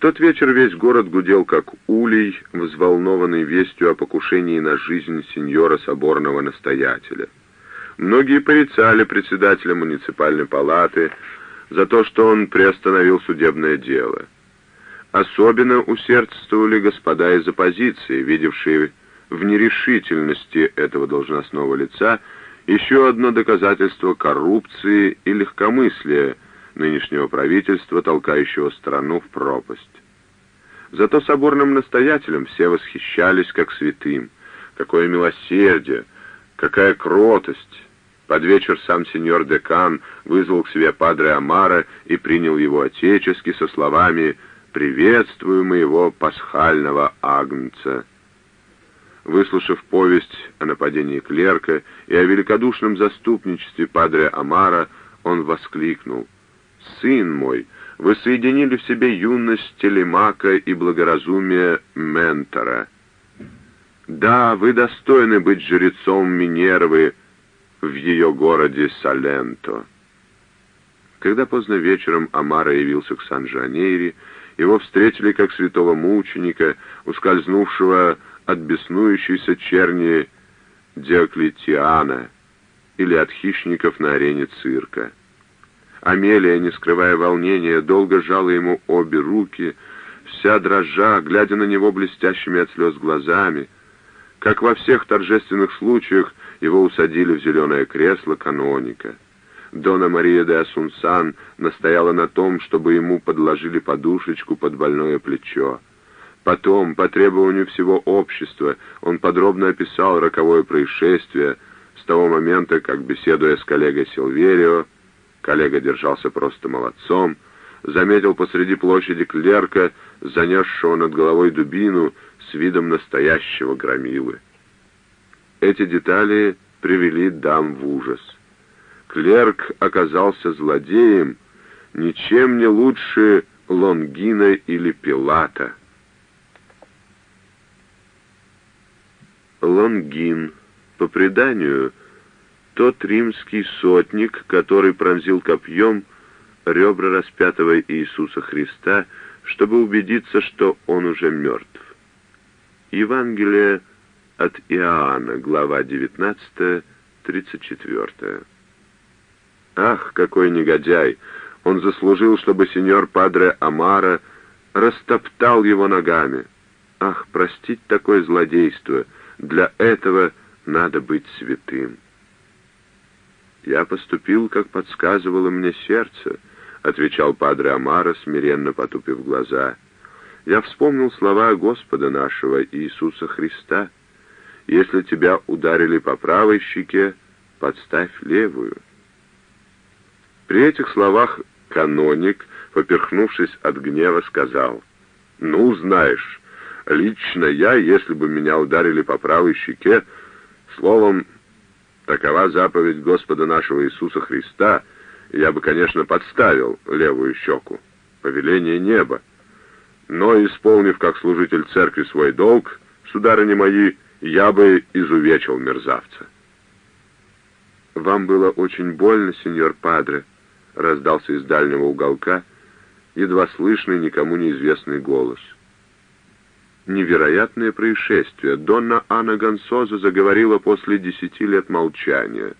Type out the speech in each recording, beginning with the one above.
тот вечер весь город гудел как улей, взволнованный вестью о покушении на жизнь сеньора соборного настоятеля. Многие порицали председателя муниципальной палаты за то, что он приостановил судебное дело. Особенно усердствовали господа из оппозиции, видевшие в нерешительности этого должностного лица еще одно доказательство коррупции и легкомыслия нынешнего правительства, толкающего страну в пропасть. Зато соборным настоятелем все восхищались как святым. Какое милосердие, какая кротость! Под вечер сам сеньор Декан вызвал к себе падре Амара и принял его отечески со словами «Приветствую моего пасхального агнца». Выслушав повесть о нападении клерка и о великодушном заступничестве падре Амара, он воскликнул «Сын мой, вы соединили в себе юность телемака и благоразумие ментора. Да, вы достойны быть жрецом Минервы, в ее городе Саленто. Когда поздно вечером Амара явился к Сан-Жанейре, его встретили как святого мученика, ускользнувшего от беснующейся черни Диоклетиана или от хищников на арене цирка. Амелия, не скрывая волнения, долго жала ему обе руки, вся дрожа, глядя на него блестящими от слез глазами. Как во всех торжественных случаях, его усадили в зеленое кресло каноника. Дона Мария де Асунсан настояла на том, чтобы ему подложили подушечку под больное плечо. Потом, по требованию всего общества, он подробно описал роковое происшествие с того момента, как, беседуя с коллегой Силверио, коллега держался просто молодцом, заметил посреди площади клерка, занесшего над головой дубину с видом настоящего громилы. Эти детали привели дам в ужас. Клерк оказался злодеем, ничем не лучше Лонгина или Пилата. Лонгин, по преданию, тот римский сотник, который пронзил копьем ребра распятого Иисуса Христа, чтобы убедиться, что он уже мертв. Евангелие от Иоанна, глава 19, 34. Ах, какой негодяй! Он заслужил, чтобы сеньор Падре Амара растоптал его ногами. Ах, простить такое злодейство! Для этого надо быть святым. «Я поступил, как подсказывало мне сердце», — отвечал Падре Амара, смиренно потупив глаза. «Я вспомнил слова Господа нашего Иисуса Христа. Если тебя ударили по правой щеке, подставь левую». При этих словах каноник, поперхнувшись от гнева, сказал, «Ну, знаешь, лично я, если бы меня ударили по правой щеке, словом, такова заповедь Господа нашего Иисуса Христа, я бы, конечно, подставил левую щеку, повеление неба. Но, исполнив как служитель церкви свой долг, сударыни мои, я бы изувечил мерзавца. «Вам было очень больно, сеньор Падре», — раздался из дальнего уголка едва слышный, никому неизвестный голос. Невероятное происшествие. Донна Анна Гонсоза заговорила после десяти лет молчания.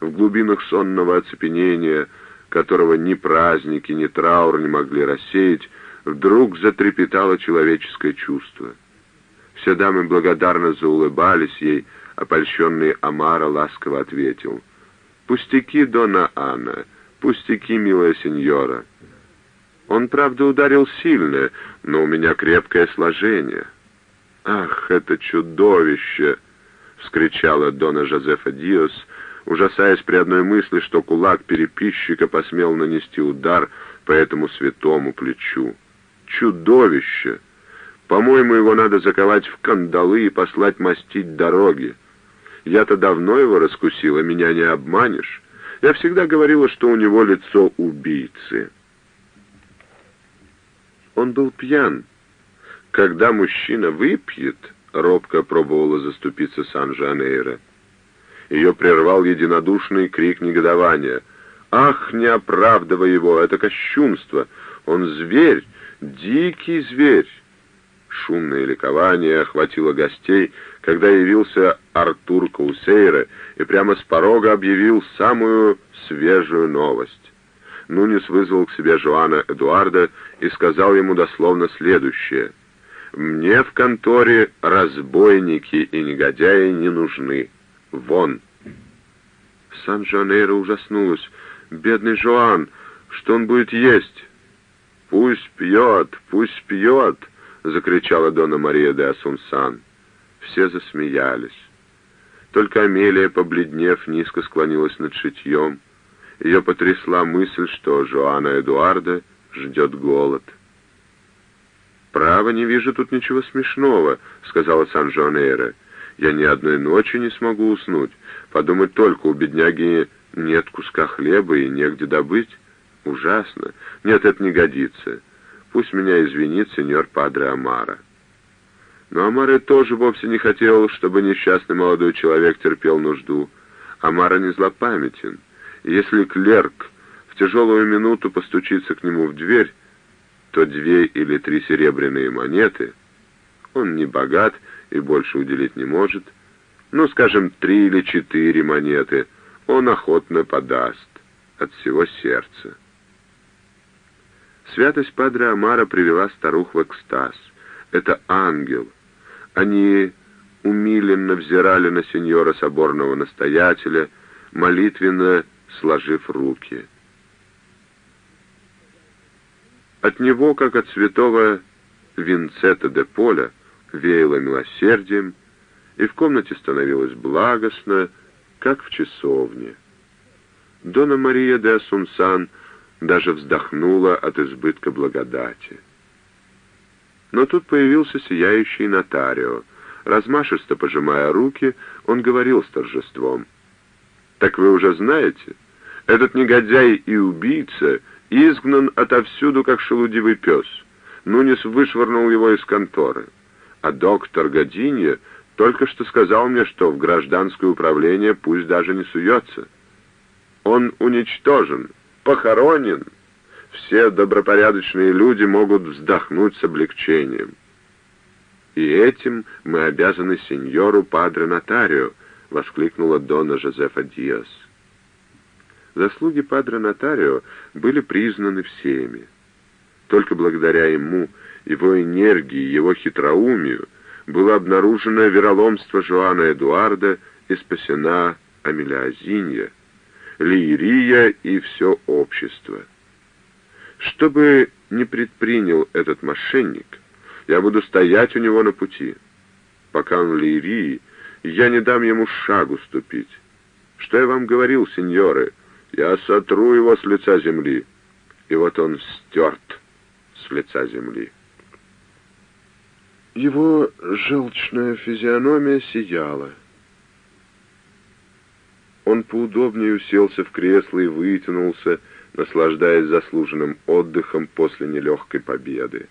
В глубинах сонного оцепенения, которого ни праздники, ни траур не могли рассеять, вдруг затрепетало человеческое чувство — все дамы благодарно заулыбались ей, опольщенный Амара ласково ответил. «Пустяки, Дона Анна, пустяки, милая сеньора. Он, правда, ударил сильно, но у меня крепкое сложение». «Ах, это чудовище!» — вскричала Дона Жозефа Диос, ужасаясь при одной мысли, что кулак переписчика посмел нанести удар по этому святому плечу. «Чудовище!» По-моему, его надо заковать в кандалы и послать мастить дороги. Я-то давно его раскусила, меня не обманешь. Я всегда говорила, что у него лицо убийцы. Он был пьян. Когда мужчина выпьет, робко пробовала заступиться Сан-Жанейро. Ее прервал единодушный крик негодования. «Ах, не оправдывай его, это кощунство! Он зверь, Дикий зверь! Шумное ликование охватило гостей, когда явился Артур Каусейра и прямо с порога объявил самую свежую новость. Нунис вызвал к себе Жоана Эдуарда и сказал ему дословно следующее. «Мне в конторе разбойники и негодяи не нужны. Вон!» Сан-Жанейро ужаснулась. «Бедный Жоан, что он будет есть?» «Пусть пьет, пусть пьет!» — закричала Дона Мария де Асунсан. Все засмеялись. Только Амелия, побледнев, низко склонилась над шитьем. Ее потрясла мысль, что Жоана Эдуарда ждет голод. «Право, не вижу тут ничего смешного», — сказала Сан-Жуанейра. «Я ни одной ночи не смогу уснуть. Подумать только, у бедняги нет куска хлеба и негде добыть. Ужасно. Нет, это не годится. Пусть меня извинит сеньор Падре Амара». Но Амаре тоже вовсе не хотел, чтобы несчастный молодой человек терпел нужду. Амара не злопамятен. Если клерк в тяжелую минуту постучится к нему в дверь, то две или три серебряные монеты, он не богат и больше уделить не может, ну, скажем, три или четыре монеты, он охотно подаст от всего сердца. Святость Падре Амара привела старух в экстаз. Это ангел. Они умиленно взирали на сеньора соборного настоятеля, молитвенно сложив руки. От него, как от святого Винцета де Поля, веяло милосердием, и в комнате становилось благостно, как в часовне. Дона Мария де Асунсан даже вздохнула от избытка благодати. Но тут появился сияющий нотарио. Размашисто пожимая руки, он говорил с торжеством. «Так вы уже знаете?» Этот негодяй и убийца изгнан отовсюду, как шелудивый пес. Нунис вышвырнул его из конторы. А доктор Годинье только что сказал мне, что в гражданское управление пусть даже не суется. Он уничтожен, похоронен. Все добропорядочные люди могут вздохнуть с облегчением. И этим мы обязаны сеньору Падре Нотарио, воскликнула Дона Жозефа Диас. Заслуги Падре Нотарио были признаны всеми. Только благодаря ему, его энергии, его хитроумию было обнаружено вероломство Жоана Эдуарда и спасена Амелиазинья, Лирия и все общество. Что бы ни предпринял этот мошенник, я буду стоять у него на пути. Пока он Лирии, я не дам ему шагу ступить. Что я вам говорил, сеньоры, — я сотру его с лица земли. И вот он стерт с лица земли. Его желчная физиономия сияла. Он поудобнее уселся в кресло и вытянулся, наслаждаясь заслуженным отдыхом после нелегкой победы.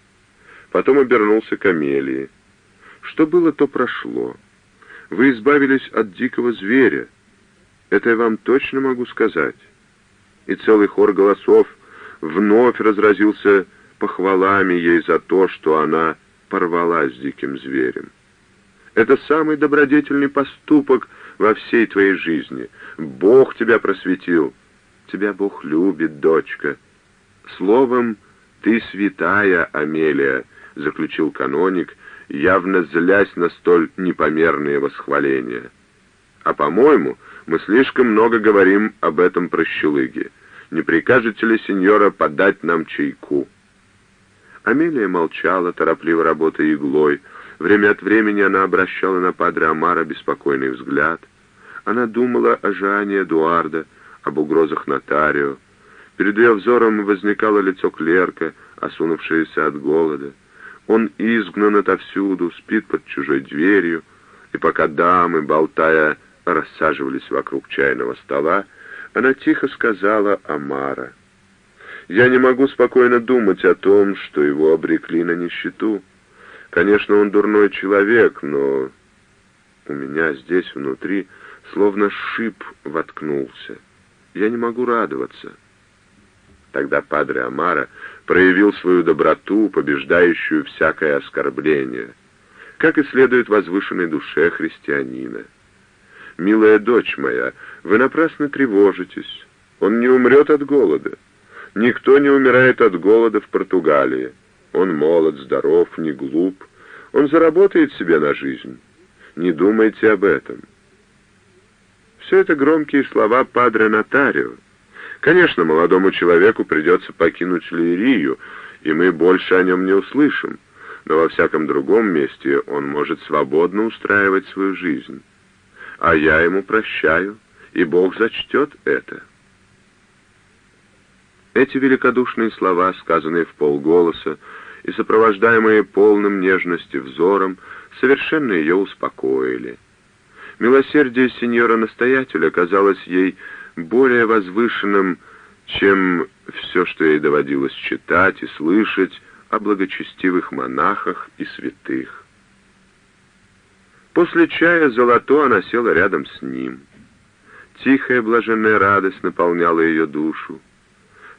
Потом обернулся к Амелии. Что было, то прошло. Вы избавились от дикого зверя. Это я вам точно могу сказать и целый хор голосов вновь разразился похвалами ей за то, что она порвала с диким зверем. Это самый добродетельный поступок во всей твоей жизни. Бог тебя просветил. Тебя Бог любит, дочка. Словом, ты святая, Амелия, заключил каноник, явно злясь на столь непомерные восхваления. А по-моему, мы слишком много говорим об этом прощелыге. Не прикажете ли, сеньора, подать нам чайку?» Амелия молчала, торопливо работая иглой. Время от времени она обращала на падре Амара беспокойный взгляд. Она думала о Жане Эдуарда, об угрозах нотарио. Перед ее взором возникало лицо клерка, осунувшееся от голода. Он изгнан отовсюду, спит под чужой дверью, и пока дамы, болтая, рассаживались вокруг чайного стола, она тихо сказала Амара. «Я не могу спокойно думать о том, что его обрекли на нищету. Конечно, он дурной человек, но у меня здесь внутри словно шип воткнулся. Я не могу радоваться». Тогда Падре Амара проявил свою доброту, побеждающую всякое оскорбление, как и следует возвышенной душе христианина. «Милая дочь моя, вы напрасно тревожитесь. Он не умрет от голода. Никто не умирает от голода в Португалии. Он молод, здоров, не глуп. Он заработает себе на жизнь. Не думайте об этом». Все это громкие слова Падре Нотарио. Конечно, молодому человеку придется покинуть Лирию, и мы больше о нем не услышим, но во всяком другом месте он может свободно устраивать свою жизнь. А я ему прощаю, и Бог зачтет это. Эти великодушные слова, сказанные в полголоса и сопровождаемые полным нежности взором, совершенно ее успокоили. Милосердие сеньора-настоятеля казалось ей более возвышенным, чем все, что ей доводилось читать и слышать о благочестивых монахах и святых. После чая золото она села рядом с ним. Тихая блаженная радость наполняла ее душу.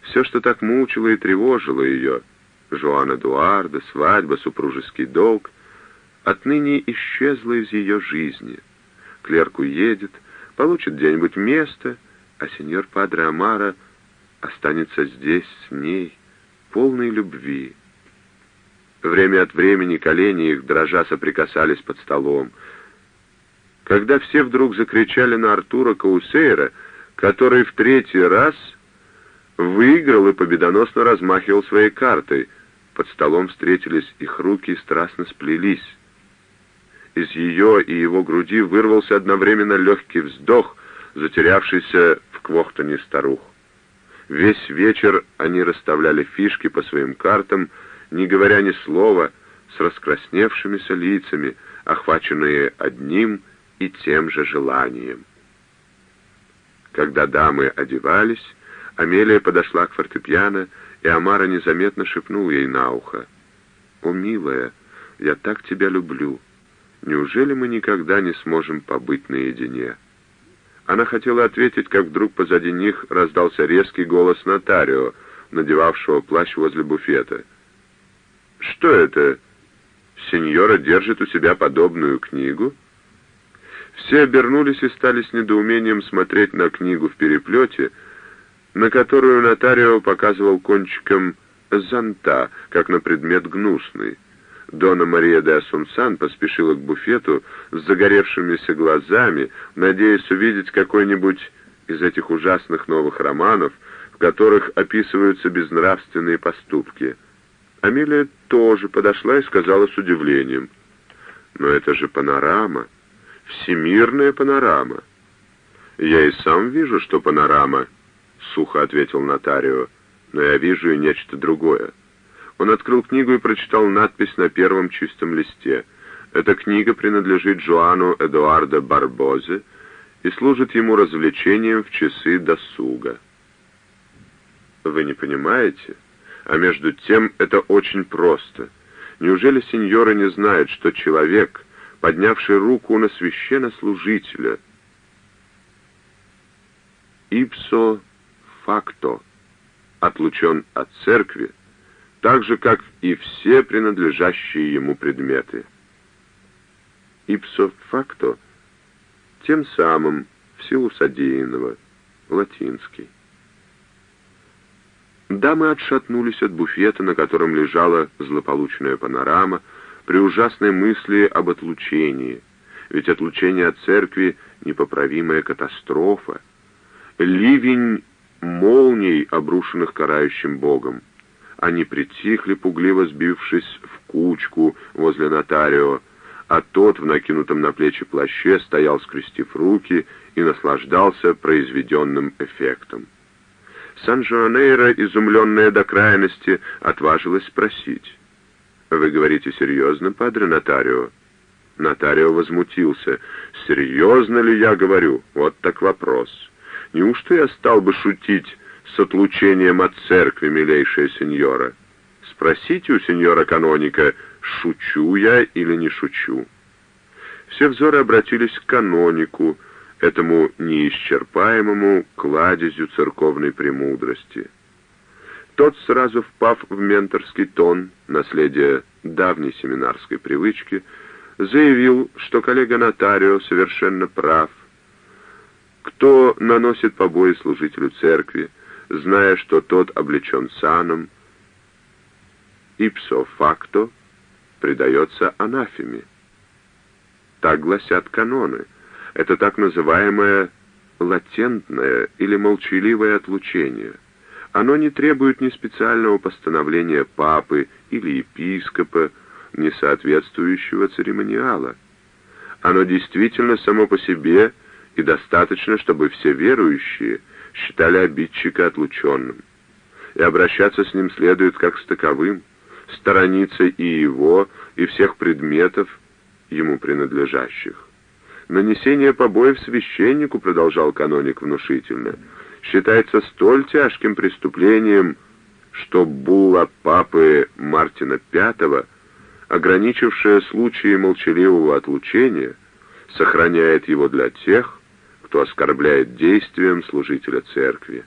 Все, что так мучило и тревожило ее, Жоан Эдуарда, свадьба, супружеский долг, отныне исчезло из ее жизни. Клерк уедет, получит где-нибудь место — а сеньор Падре Амара останется здесь с ней, полной любви. Время от времени колени их, дрожа, соприкасались под столом. Когда все вдруг закричали на Артура Каусейра, который в третий раз выиграл и победоносно размахивал своей картой, под столом встретились их руки и страстно сплелись. Из ее и его груди вырвался одновременно легкий вздох, затерявшийся Квохтоне старух. Весь вечер они расставляли фишки по своим картам, не говоря ни слова, с раскрасневшимися лицами, охваченные одним и тем же желанием. Когда дамы одевались, Амелия подошла к фортепиано, и Амара незаметно шепнул ей на ухо. «О, милая, я так тебя люблю. Неужели мы никогда не сможем побыть наедине?» Она хотела ответить, как вдруг позади них раздался резкий голос нотарио, надевавшего плащ возле буфета. «Что это? Сеньора держит у себя подобную книгу?» Все обернулись и стали с недоумением смотреть на книгу в переплете, на которую нотарио показывал кончиком зонта, как на предмет гнусный. Дона Мария де Асунсан поспешила к буфету с загоревшимися глазами, надеясь увидеть какой-нибудь из этих ужасных новых романов, в которых описываются безнравственные поступки. Амелия тоже подошла и сказала с удивлением, «Но это же панорама, всемирная панорама». «Я и сам вижу, что панорама», — сухо ответил нотарио, «но я вижу и нечто другое». Он открыл книгу и прочитал надпись на первом чистом листе. Эта книга принадлежит Жуану Эдуардо Барбозе и служит ему развлечением в часы досуга. Вы не понимаете? А между тем это очень просто. Неужели сеньора не знает, что человек, поднявший руку на священнослужителя, ipso facto, отлучен от церкви, так же, как и все принадлежащие ему предметы. Ipso facto тем самым, в силу содеянного, латинский. Дамы отшатнулись от буфета, на котором лежала злополучная панорама, при ужасной мысли об отлучении, ведь отлучение от церкви — непоправимая катастрофа, ливень молний, обрушенных карающим Богом. Они притихли, пугливо сбившись в кучку возле нотарио, а тот в накинутом на плечи плаще стоял, скрестив руки, и наслаждался произведенным эффектом. Сан-Жуанейро, изумленная до крайности, отважилась спросить. «Вы говорите серьезно, падре нотарио?» Нотарио возмутился. «Серьезно ли я говорю? Вот так вопрос. Неужто я стал бы шутить с отлучением от церкви, милейшая сеньора. Спросите у сеньора-каноника, шучу я или не шучу. Все взоры обратились к канонику, этому неисчерпаемому кладезю церковной премудрости. Тот, сразу впав в менторский тон, наследие давней семинарской привычки, заявил, что коллега Нотарио совершенно прав. Кто наносит побои служителю церкви, зная, что тот облечен саном, ipso facto предается анафеме. Так гласят каноны. Это так называемое латентное или молчаливое отлучение. Оно не требует ни специального постановления папы или епископа, ни соответствующего церемониала. Оно действительно само по себе и достаточно, чтобы все верующие считали обидчика отлученным. И обращаться с ним следует как с таковым, сторониться и его, и всех предметов, ему принадлежащих. Нанесение побоев священнику, продолжал каноник внушительно, считается столь тяжким преступлением, что булла папы Мартина V, ограничившая случаи молчаливого отлучения, сохраняет его для тех, кто оскорбляет действием служителя церкви.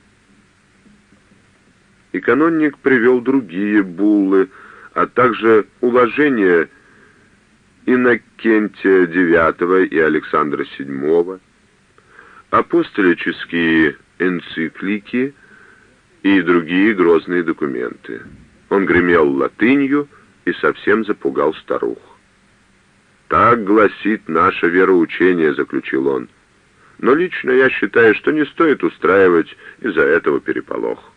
И канонник привел другие буллы, а также уложения Иннокентия IX и Александра VII, апостолические энциклики и другие грозные документы. Он гремел латынью и совсем запугал старух. «Так гласит наше вероучение», — заключил он. «Но лично я считаю, что не стоит устраивать из-за этого переполох».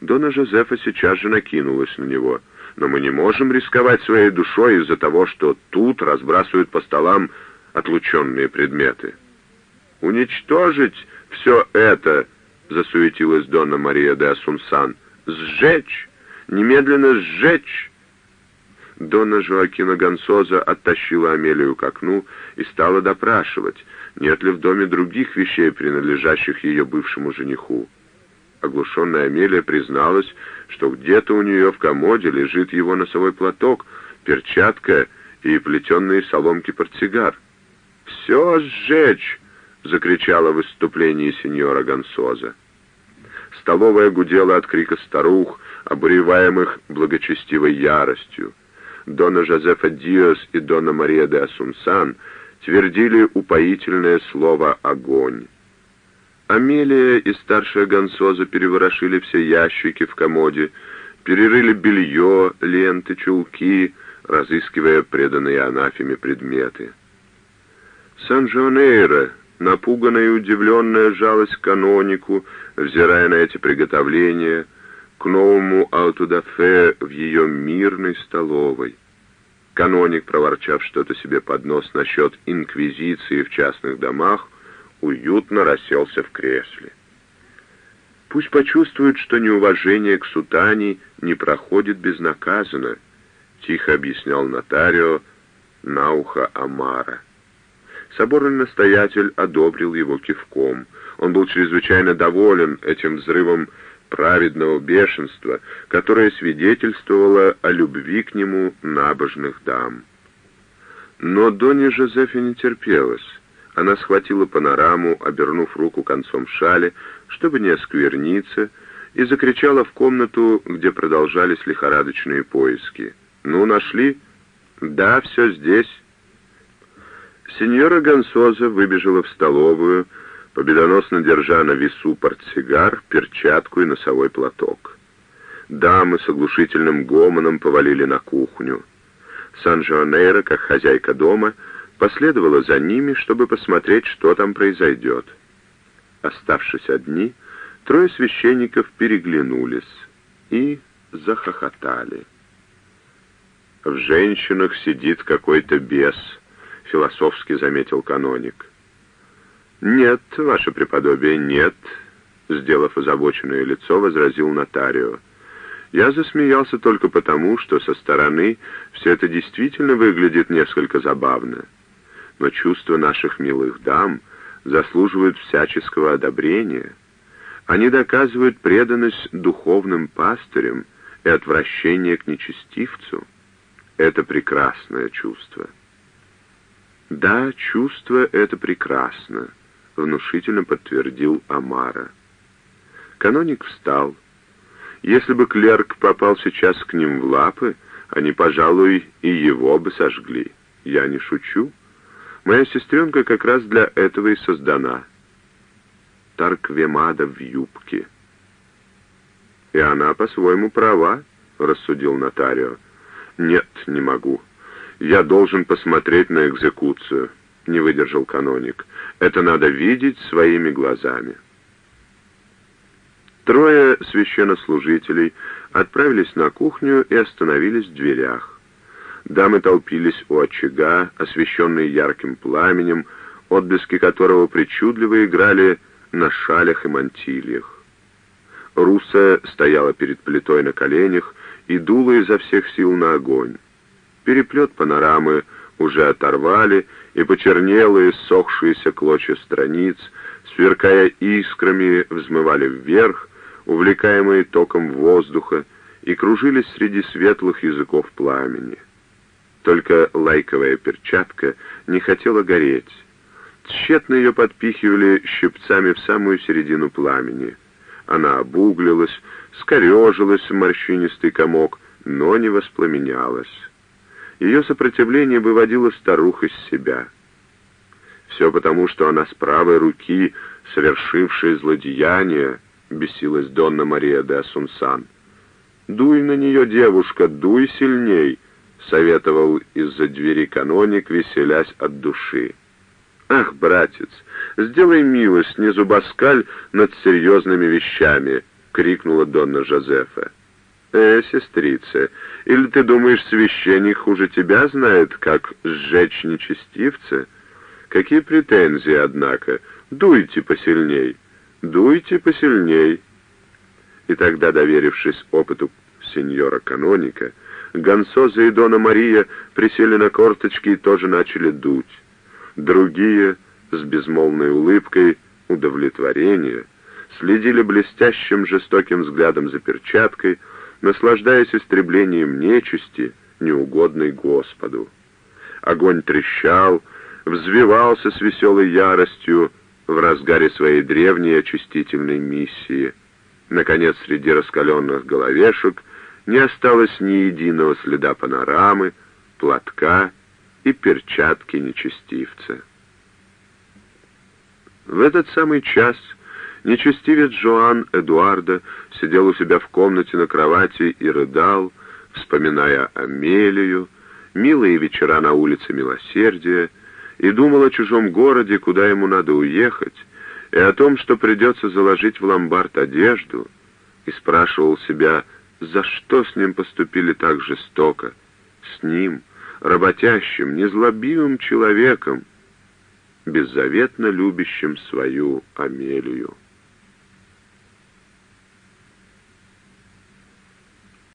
Дона Жозефа сейчас же накинулась на него — но мы не можем рисковать своей душой из-за того, что тут разбрасывают по столам отлученные предметы. «Уничтожить все это!» — засуетилась Донна Мария де Асунсан. «Сжечь! Немедленно сжечь!» Донна Жоакина Гонсоза оттащила Амелию к окну и стала допрашивать, нет ли в доме других вещей, принадлежащих ее бывшему жениху. Оглушенная Амелия призналась, что где-то у нее в комоде лежит его носовой платок, перчатка и плетеные соломки портсигар. «Все сжечь!» — закричала в выступлении сеньора Гонсоза. Столовая гудела от крика старух, обуреваемых благочестивой яростью. Дона Жозефа Диос и Дона Мария де Асунсан твердили упоительное слово «огонь». Амелия и старшая Гонсоза переворошили все ящики в комоде, перерыли белье, ленты, чулки, разыскивая преданные анафеме предметы. Сан-Жонейро, напуганная и удивленная, жалась к канонику, взирая на эти приготовления, к новому аутодафе в ее мирной столовой. Каноник, проворчав что-то себе под нос насчет инквизиции в частных домах, уютно расселся в кресле. Пусть почувствует, что неуважение к сутане не проходит безнаказанно, тихо объяснял нотарио на ухо Амара. Соборный настоятель одобрил его кивком. Он был чрезвычайно доволен этим взрывом праведного бешенства, которое свидетельствовало о любви к нему набожных дам. Но Доне Жозефе не терпелось. Она схватила панораму, обернув руку концом шали, чтобы не оскверниться, и закричала в комнату, где продолжались лихорадочные поиски. «Ну, нашли?» «Да, все здесь». Сеньора Гонсоза выбежала в столовую, победоносно держа на весу портсигар, перчатку и носовой платок. Дамы с оглушительным гомоном повалили на кухню. Сан-Жуанейро, как хозяйка дома, — последовала за ними, чтобы посмотреть, что там произойдет. Оставшись одни, трое священников переглянулись и захохотали. «В женщинах сидит какой-то бес», — философски заметил каноник. «Нет, ваше преподобие, нет», — сделав озабоченное лицо, возразил нотарио. «Я засмеялся только потому, что со стороны все это действительно выглядит несколько забавно но чувства наших милых дам заслуживают всяческого одобрения. Они доказывают преданность духовным пастырям и отвращение к нечестивцу. Это прекрасное чувство. «Да, чувство это прекрасно», — внушительно подтвердил Амара. Каноник встал. Если бы клерк попал сейчас к ним в лапы, они, пожалуй, и его бы сожгли. Я не шучу. Моя сестренка как раз для этого и создана. Тарквемада в юбке. И она по-своему права, рассудил нотарио. Нет, не могу. Я должен посмотреть на экзекуцию, не выдержал каноник. Это надо видеть своими глазами. Трое священнослужителей отправились на кухню и остановились в дверях. Дамы толпились у очага, освещенные ярким пламенем, отблески которого причудливо играли на шалях и мантильях. Руса стояла перед плитой на коленях и дула изо всех сил на огонь. Переплет панорамы уже оторвали, и почернелые, сохшиеся клочья страниц, сверкая искрами, взмывали вверх, увлекаемые током воздуха, и кружились среди светлых языков пламени. Только лайковая перчатка не хотела гореть. Тщетно ее подпихивали щипцами в самую середину пламени. Она обуглилась, скорежилась в морщинистый комок, но не воспламенялась. Ее сопротивление выводило старух из себя. Все потому, что она с правой руки, совершившая злодеяние, — бесилась Донна Мария де Асунсан. «Дуй на нее, девушка, дуй сильней!» — советовал из-за двери каноник, веселясь от души. «Ах, братец, сделай милость, не зубоскаль над серьезными вещами!» — крикнула Донна Жозефа. «Э, сестрица, или ты думаешь, священник хуже тебя знает, как сжечь нечестивца? Какие претензии, однако! Дуйте посильней!» дуйте посильней». И тогда, доверившись опыту сеньора-каноника, Гонсоза и Дона Мария присели на корточки и тоже начали дуть. Другие, с безмолвной улыбкой удовлетворения, следили блестящим жестоким взглядом за перчаткой, наслаждаясь истреблением нечисти, неугодной Господу. Огонь трещал, взвивался с веселой яростью, в разгаре своей древней очистительной миссии. Наконец, среди раскаленных головешек не осталось ни единого следа панорамы, платка и перчатки нечестивца. В этот самый час нечестивец Жоан Эдуарда сидел у себя в комнате на кровати и рыдал, вспоминая Амелию, милые вечера на улице Милосердия, и думал о чужом городе, куда ему надо уехать, и о том, что придется заложить в ломбард одежду, и спрашивал себя, за что с ним поступили так жестоко, с ним, работящим, незлобивым человеком, беззаветно любящим свою Амелию.